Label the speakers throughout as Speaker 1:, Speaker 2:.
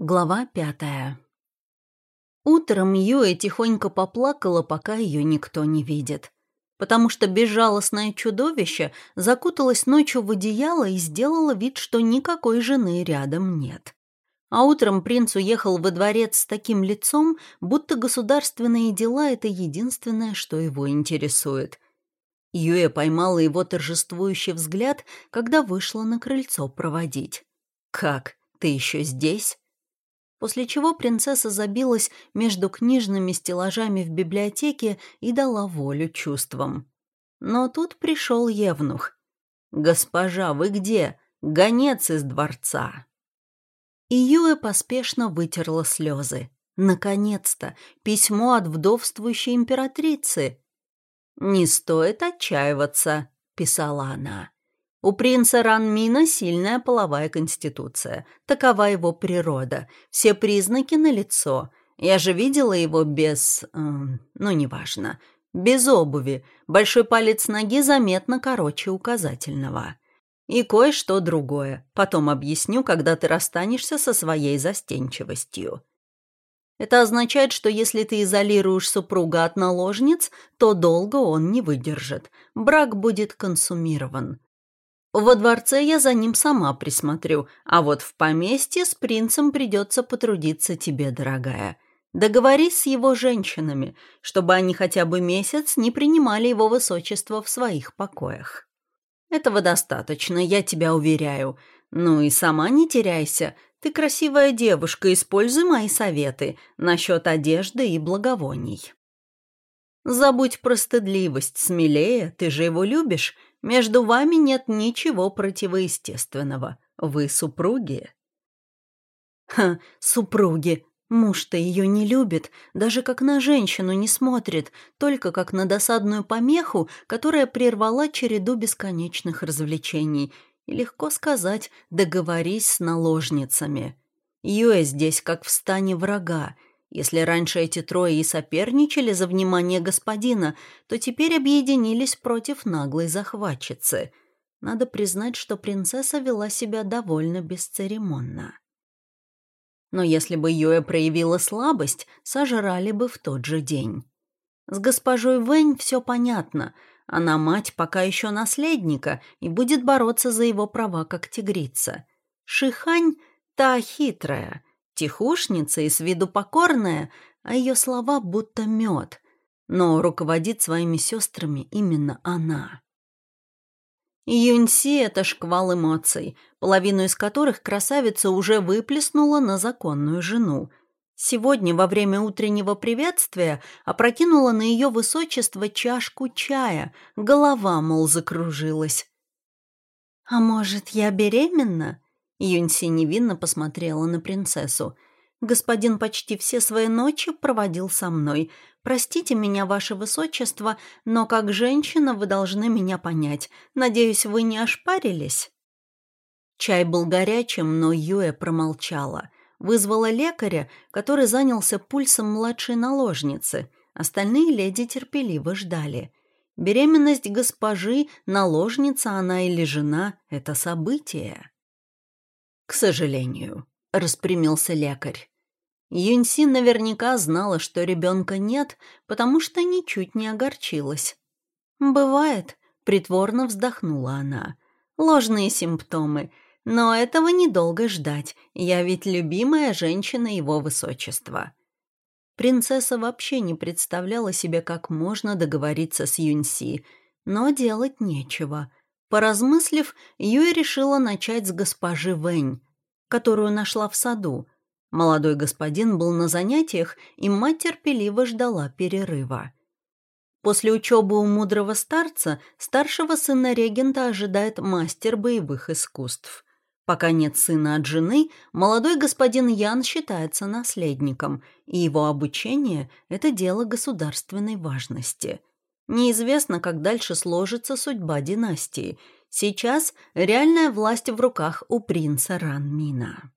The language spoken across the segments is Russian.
Speaker 1: Глава пятая. Утром Юэ тихонько поплакала, пока ее никто не видит. Потому что безжалостное чудовище закуталось ночью в одеяло и сделало вид, что никакой жены рядом нет. А утром принц уехал во дворец с таким лицом, будто государственные дела — это единственное, что его интересует. Юэ поймала его торжествующий взгляд, когда вышла на крыльцо проводить. «Как? Ты еще здесь?» После чего принцесса забилась между книжными стеллажами в библиотеке и дала волю чувствам. Но тут пришел Евнух. «Госпожа, вы где? Гонец из дворца!» И Юэ поспешно вытерла слезы. Наконец-то! Письмо от вдовствующей императрицы! «Не стоит отчаиваться», — писала она. У принца Ранмина сильная половая конституция. Такова его природа. Все признаки налицо. Я же видела его без... Э, ну, неважно. Без обуви. Большой палец ноги заметно короче указательного. И кое-что другое. Потом объясню, когда ты расстанешься со своей застенчивостью. Это означает, что если ты изолируешь супруга от наложниц, то долго он не выдержит. Брак будет консумирован. Во дворце я за ним сама присмотрю, а вот в поместье с принцем придется потрудиться тебе, дорогая. Договорись с его женщинами, чтобы они хотя бы месяц не принимали его высочество в своих покоях. Этого достаточно, я тебя уверяю. Ну и сама не теряйся. Ты красивая девушка, используй мои советы насчет одежды и благовоний. Забудь про стыдливость, смелее, ты же его любишь, между вами нет ничего противоестественного. Вы супруги». «Ха, супруги. Муж-то ее не любит, даже как на женщину не смотрит, только как на досадную помеху, которая прервала череду бесконечных развлечений. И легко сказать «договорись с наложницами». Юэ здесь как в стане врага, если раньше эти трое и соперничали за внимание господина, то теперь объединились против наглой захватчицы. Надо признать, что принцесса вела себя довольно бесцеремонно. Но если бы Юэ проявила слабость, сожрали бы в тот же день. С госпожой Вэнь все понятно. Она мать пока еще наследника и будет бороться за его права как тигрица. Шихань — та хитрая — Тихушница и с виду покорная, а ее слова будто мед. Но руководит своими сестрами именно она. Юньси — это шквал эмоций, половину из которых красавица уже выплеснула на законную жену. Сегодня во время утреннего приветствия опрокинула на ее высочество чашку чая, голова, мол, закружилась. «А может, я беременна?» Юньси невинно посмотрела на принцессу. «Господин почти все свои ночи проводил со мной. Простите меня, ваше высочество, но как женщина вы должны меня понять. Надеюсь, вы не ошпарились?» Чай был горячим, но Юэ промолчала. Вызвала лекаря, который занялся пульсом младшей наложницы. Остальные леди терпеливо ждали. Беременность госпожи, наложница она или жена — это событие. «К сожалению», — распрямился лекарь. Юньсин наверняка знала, что ребенка нет, потому что ничуть не огорчилась. «Бывает», — притворно вздохнула она. «Ложные симптомы, но этого недолго ждать, я ведь любимая женщина его высочества». Принцесса вообще не представляла себе, как можно договориться с Юньси, но делать нечего — Поразмыслив, Юй решила начать с госпожи Вэнь, которую нашла в саду. Молодой господин был на занятиях, и мать терпеливо ждала перерыва. После учебы у мудрого старца старшего сына регента ожидает мастер боевых искусств. Пока нет сына от жены, молодой господин Ян считается наследником, и его обучение – это дело государственной важности – Неизвестно, как дальше сложится судьба династии. Сейчас реальная власть в руках у принца Ранмина.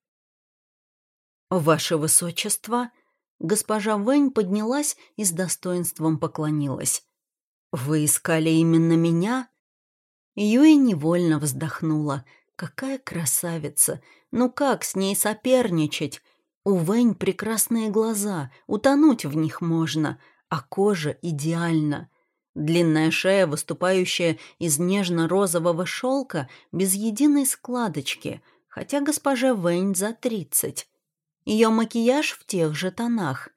Speaker 1: «Ваше высочество!» Госпожа Вэнь поднялась и с достоинством поклонилась. «Вы искали именно меня?» Юй невольно вздохнула. «Какая красавица! Ну как с ней соперничать? У Вэнь прекрасные глаза, утонуть в них можно, а кожа идеальна. Длинная шея, выступающая из нежно-розового шелка, без единой складочки, хотя госпожа Вэнь за тридцать. Ее макияж в тех же тонах.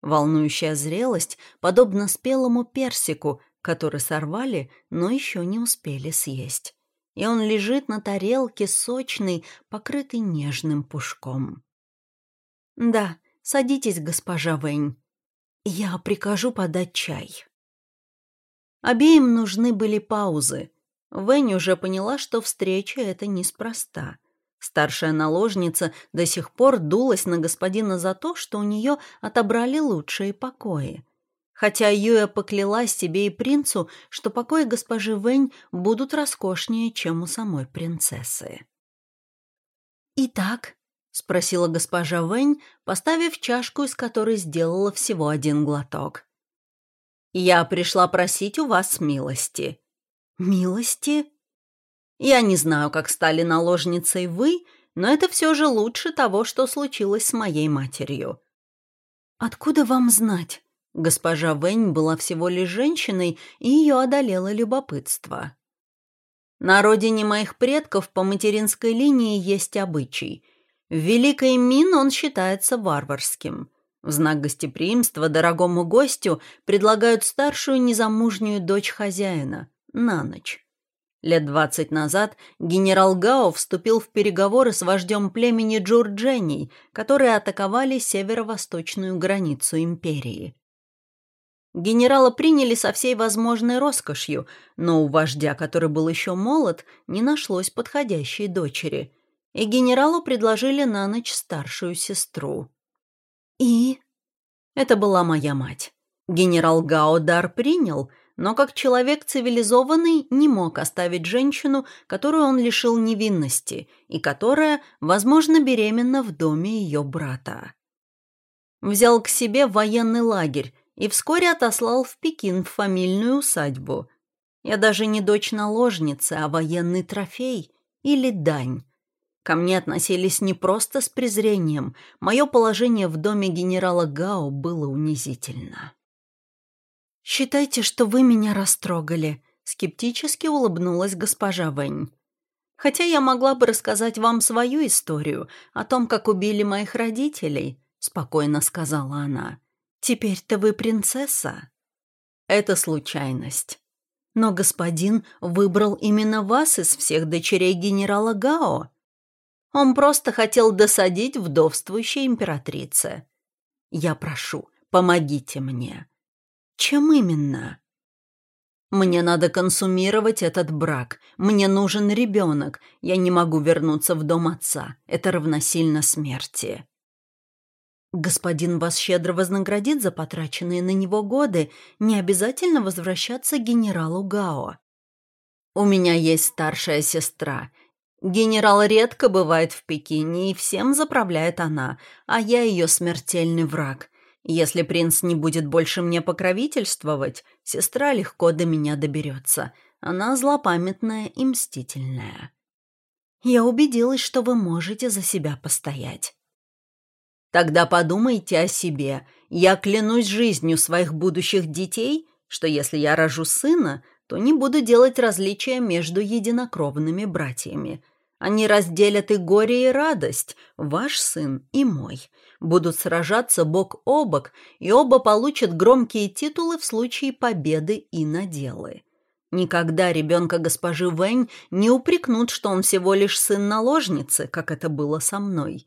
Speaker 1: Волнующая зрелость, подобно спелому персику, который сорвали, но еще не успели съесть. И он лежит на тарелке сочный, покрытый нежным пушком. «Да, садитесь, госпожа Вэнь. Я прикажу подать чай». Обеим нужны были паузы. Вэнь уже поняла, что встреча эта неспроста. Старшая наложница до сих пор дулась на господина за то, что у нее отобрали лучшие покои. Хотя Юя поклялась себе и принцу, что покои госпожи Вэнь будут роскошнее, чем у самой принцессы. «Итак», — спросила госпожа Вэнь, поставив чашку, из которой сделала всего один глоток. «Я пришла просить у вас милости». «Милости?» «Я не знаю, как стали наложницей вы, но это все же лучше того, что случилось с моей матерью». «Откуда вам знать?» Госпожа Вэнь была всего лишь женщиной, и ее одолело любопытство. «На родине моих предков по материнской линии есть обычай. В Великой Мин он считается варварским». В знак гостеприимства дорогому гостю предлагают старшую незамужнюю дочь хозяина на ночь. Лет двадцать назад генерал Гао вступил в переговоры с вождем племени Джурджений, которые атаковали северо-восточную границу империи. Генерала приняли со всей возможной роскошью, но у вождя, который был еще молод, не нашлось подходящей дочери, и генералу предложили на ночь старшую сестру. «И?» Это была моя мать. Генерал Гао дар принял, но как человек цивилизованный не мог оставить женщину, которую он лишил невинности и которая, возможно, беременна в доме ее брата. Взял к себе военный лагерь и вскоре отослал в Пекин в фамильную усадьбу. Я даже не дочь наложницы, а военный трофей или дань. Ко мне относились не просто с презрением. Мое положение в доме генерала Гао было унизительно. «Считайте, что вы меня растрогали», — скептически улыбнулась госпожа Вэнь. «Хотя я могла бы рассказать вам свою историю о том, как убили моих родителей», — спокойно сказала она. «Теперь-то вы принцесса». «Это случайность». «Но господин выбрал именно вас из всех дочерей генерала Гао», он просто хотел досадить вдовствующей императрице. Я прошу, помогите мне. Чем именно? Мне надо консумировать этот брак. Мне нужен ребенок. Я не могу вернуться в дом отца. Это равносильно смерти. Господин вас щедро вознаградит за потраченные на него годы. Не обязательно возвращаться к генералу Гао. У меня есть старшая сестра. Генерал редко бывает в Пекине, и всем заправляет она, а я ее смертельный враг. Если принц не будет больше мне покровительствовать, сестра легко до меня доберется. Она злопамятная и мстительная. Я убедилась, что вы можете за себя постоять. Тогда подумайте о себе. Я клянусь жизнью своих будущих детей, что если я рожу сына, то не буду делать различия между единокровными братьями. Они разделят и горе, и радость, ваш сын и мой. Будут сражаться бок о бок, и оба получат громкие титулы в случае победы и наделы. Никогда ребенка госпожи Вэнь не упрекнут, что он всего лишь сын наложницы, как это было со мной.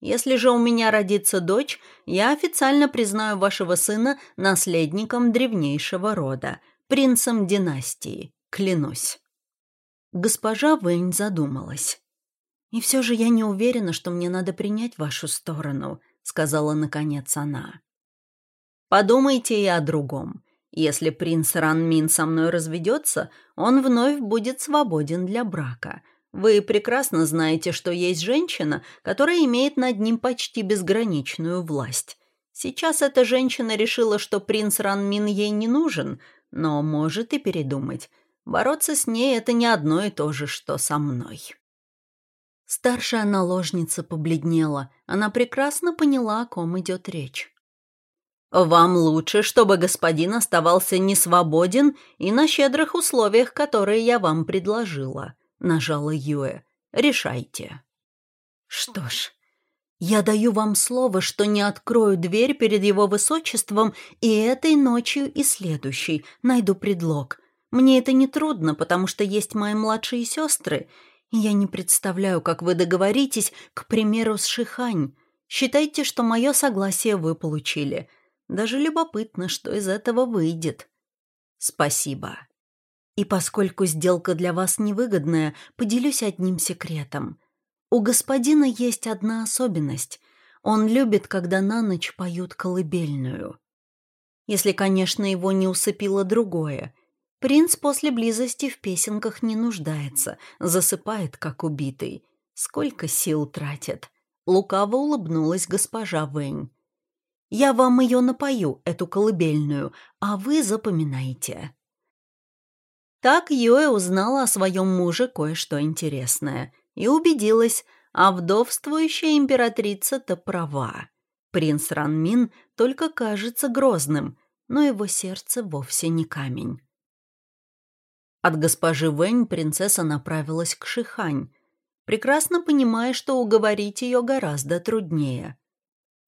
Speaker 1: Если же у меня родится дочь, я официально признаю вашего сына наследником древнейшего рода — принцем династии, клянусь». Госпожа Вэнь задумалась. «И все же я не уверена, что мне надо принять вашу сторону», — сказала наконец она. «Подумайте и о другом. Если принц Ранмин со мной разведется, он вновь будет свободен для брака. Вы прекрасно знаете, что есть женщина, которая имеет над ним почти безграничную власть. Сейчас эта женщина решила, что принц Ранмин ей не нужен, но может и передумать. Бороться с ней — это не одно и то же, что со мной. Старшая наложница побледнела. Она прекрасно поняла, о ком идет речь. «Вам лучше, чтобы господин оставался несвободен и на щедрых условиях, которые я вам предложила», — нажала Юэ. «Решайте». «Что ж, я даю вам слово, что не открою дверь перед его высочеством и этой ночью, и следующей. Найду предлог. Мне это не трудно, потому что есть мои младшие сестры, и я не представляю, как вы договоритесь, к примеру, с Шихань. Считайте, что мое согласие вы получили. Даже любопытно, что из этого выйдет. Спасибо. И поскольку сделка для вас невыгодная, поделюсь одним секретом. У господина есть одна особенность. Он любит, когда на ночь поют колыбельную. Если, конечно, его не усыпило другое. Принц после близости в песенках не нуждается, засыпает, как убитый. Сколько сил тратит. Лукаво улыбнулась госпожа Вэнь. Я вам ее напою, эту колыбельную, а вы запоминайте». Так Юэ узнала о своем муже кое-что интересное и убедилась, а вдовствующая императрица-то права. Принц Ранмин только кажется грозным, но его сердце вовсе не камень. От госпожи Вэнь принцесса направилась к Шихань, прекрасно понимая, что уговорить ее гораздо труднее.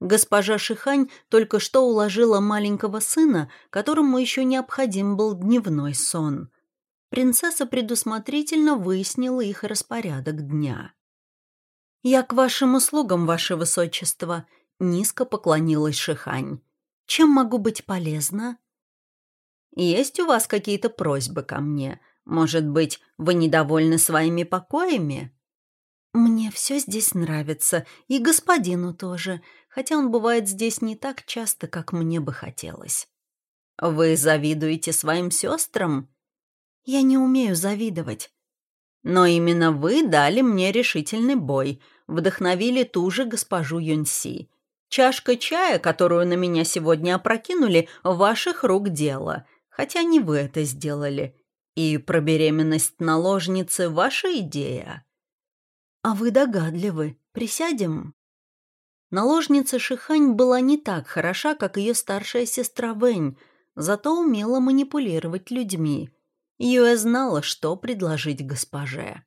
Speaker 1: Госпожа Шихань только что уложила маленького сына, которому еще необходим был дневной сон. Принцесса предусмотрительно выяснила их распорядок дня. «Я к вашим услугам, ваше высочество», — низко поклонилась Шихань. «Чем могу быть полезна?» «Есть у вас какие-то просьбы ко мне? Может быть, вы недовольны своими покоями?» «Мне все здесь нравится, и господину тоже, хотя он бывает здесь не так часто, как мне бы хотелось». «Вы завидуете своим сестрам?» «Я не умею завидовать». «Но именно вы дали мне решительный бой, вдохновили ту же госпожу Юньси. Чашка чая, которую на меня сегодня опрокинули, ваших рук дело, хотя не вы это сделали. И про беременность наложницы ваша идея». «А вы догадливы. Присядем?» Наложница Шихань была не так хороша, как ее старшая сестра Вэнь, зато умела манипулировать людьми. Юэ знала, что предложить госпоже.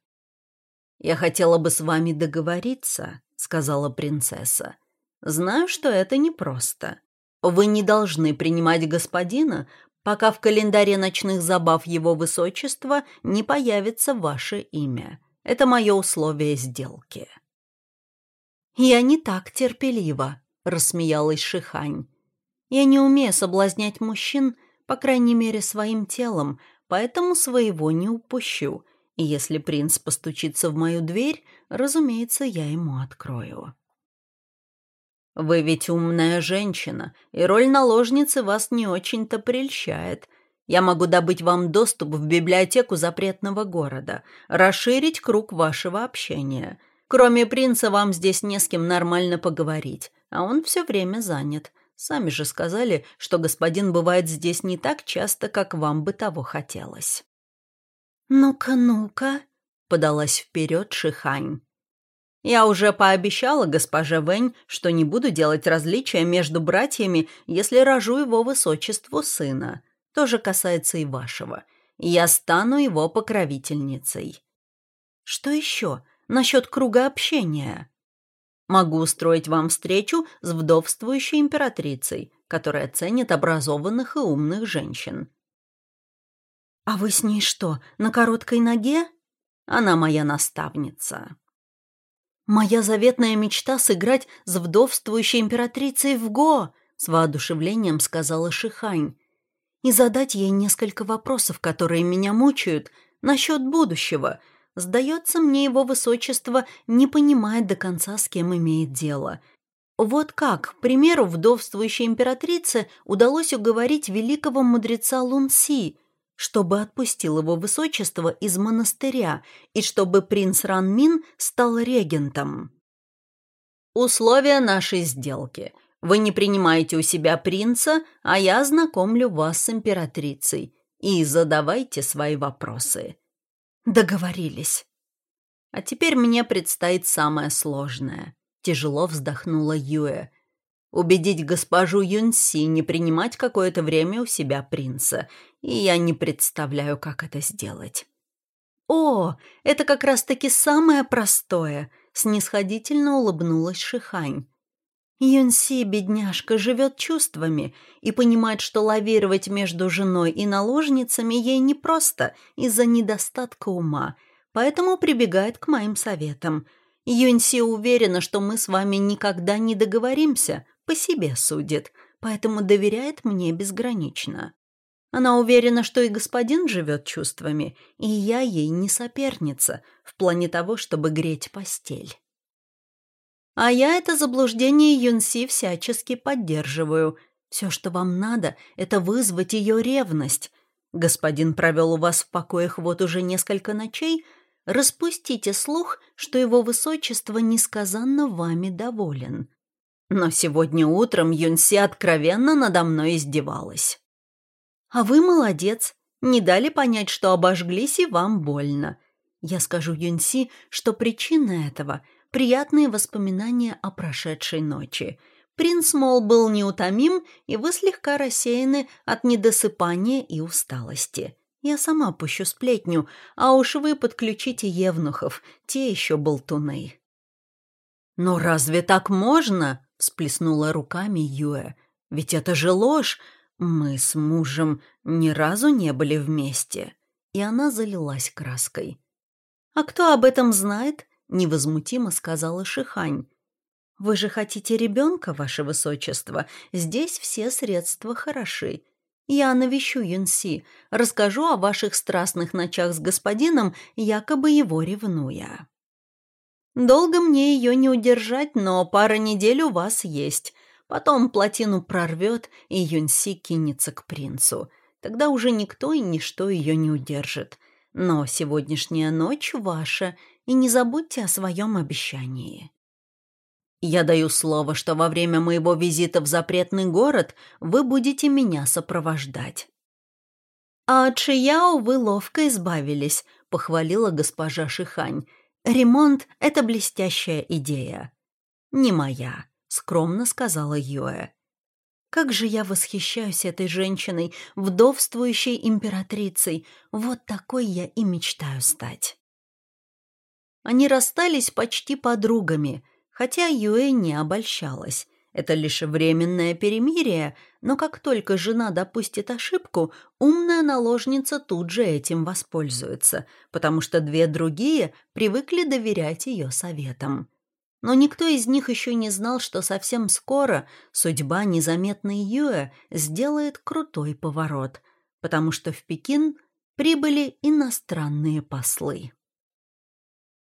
Speaker 1: «Я хотела бы с вами договориться», — сказала принцесса. «Знаю, что это непросто. Вы не должны принимать господина, пока в календаре ночных забав его высочества не появится ваше имя. Это мое условие сделки». «Я не так терпелива», — рассмеялась Шихань. «Я не умею соблазнять мужчин, по крайней мере, своим телом, поэтому своего не упущу, и если принц постучится в мою дверь, разумеется, я ему открою». «Вы ведь умная женщина, и роль наложницы вас не очень-то прельщает», я могу добыть вам доступ в библиотеку запретного города, расширить круг вашего общения. Кроме принца, вам здесь не с кем нормально поговорить, а он все время занят. Сами же сказали, что господин бывает здесь не так часто, как вам бы того хотелось». «Ну-ка, ну-ка», — подалась вперед Шихань. «Я уже пообещала госпоже Вэнь, что не буду делать различия между братьями, если рожу его высочеству сына. Тоже касается и вашего. Я стану его покровительницей. Что еще насчет круга общения? Могу устроить вам встречу с вдовствующей императрицей, которая ценит образованных и умных женщин. А вы с ней что, на короткой ноге? Она моя наставница. Моя заветная мечта сыграть с вдовствующей императрицей в Го, с воодушевлением сказала Шихань и задать ей несколько вопросов, которые меня мучают, насчет будущего. Сдается мне, его высочество не понимает до конца, с кем имеет дело. Вот как, к примеру, вдовствующей императрице удалось уговорить великого мудреца Лунси, чтобы отпустил его высочество из монастыря и чтобы принц Ранмин стал регентом. «Условия нашей сделки — вы не принимаете у себя принца, а я знакомлю вас с императрицей. И задавайте свои вопросы». Договорились. А теперь мне предстоит самое сложное. Тяжело вздохнула Юэ. Убедить госпожу Юнси не принимать какое-то время у себя принца. И я не представляю, как это сделать. «О, это как раз-таки самое простое!» — снисходительно улыбнулась Шихань. Юнси, бедняжка, живет чувствами и понимает, что лавировать между женой и наложницами ей непросто из-за недостатка ума, поэтому прибегает к моим советам. Юнси уверена, что мы с вами никогда не договоримся, по себе судит, поэтому доверяет мне безгранично. Она уверена, что и господин живет чувствами, и я ей не соперница в плане того, чтобы греть постель. А я это заблуждение Юнси всячески поддерживаю. Все, что вам надо, это вызвать ее ревность. Господин провел у вас в покоях вот уже несколько ночей. Распустите слух, что его высочество несказанно вами доволен. Но сегодня утром Юнси откровенно надо мной издевалась. А вы молодец, не дали понять, что обожглись и вам больно. Я скажу Юнси, что причина этого — приятные воспоминания о прошедшей ночи. Принц Мол был неутомим, и вы слегка рассеяны от недосыпания и усталости. Я сама пущу сплетню, а уж вы подключите евнухов, те еще болтуны». «Но разве так можно?» — всплеснула руками Юэ. «Ведь это же ложь. Мы с мужем ни разу не были вместе». И она залилась краской. «А кто об этом знает? — невозмутимо сказала Шихань. «Вы же хотите ребенка, ваше высочество? Здесь все средства хороши. Я навещу Юнси, расскажу о ваших страстных ночах с господином, якобы его ревнуя. Долго мне ее не удержать, но пара недель у вас есть. Потом плотину прорвет, и Юнси кинется к принцу. Тогда уже никто и ничто ее не удержит. Но сегодняшняя ночь ваша, и не забудьте о своем обещании. Я даю слово, что во время моего визита в запретный город вы будете меня сопровождать. А от Шияо вы ловко избавились, похвалила госпожа Шихань. Ремонт — это блестящая идея. Не моя, скромно сказала Юэ. Как же я восхищаюсь этой женщиной, вдовствующей императрицей. Вот такой я и мечтаю стать. Они расстались почти подругами, хотя Юэ не обольщалась. Это лишь временное перемирие, но как только жена допустит ошибку, умная наложница тут же этим воспользуется, потому что две другие привыкли доверять ее советам. Но никто из них еще не знал, что совсем скоро судьба незаметной Юэ сделает крутой поворот, потому что в Пекин прибыли иностранные послы.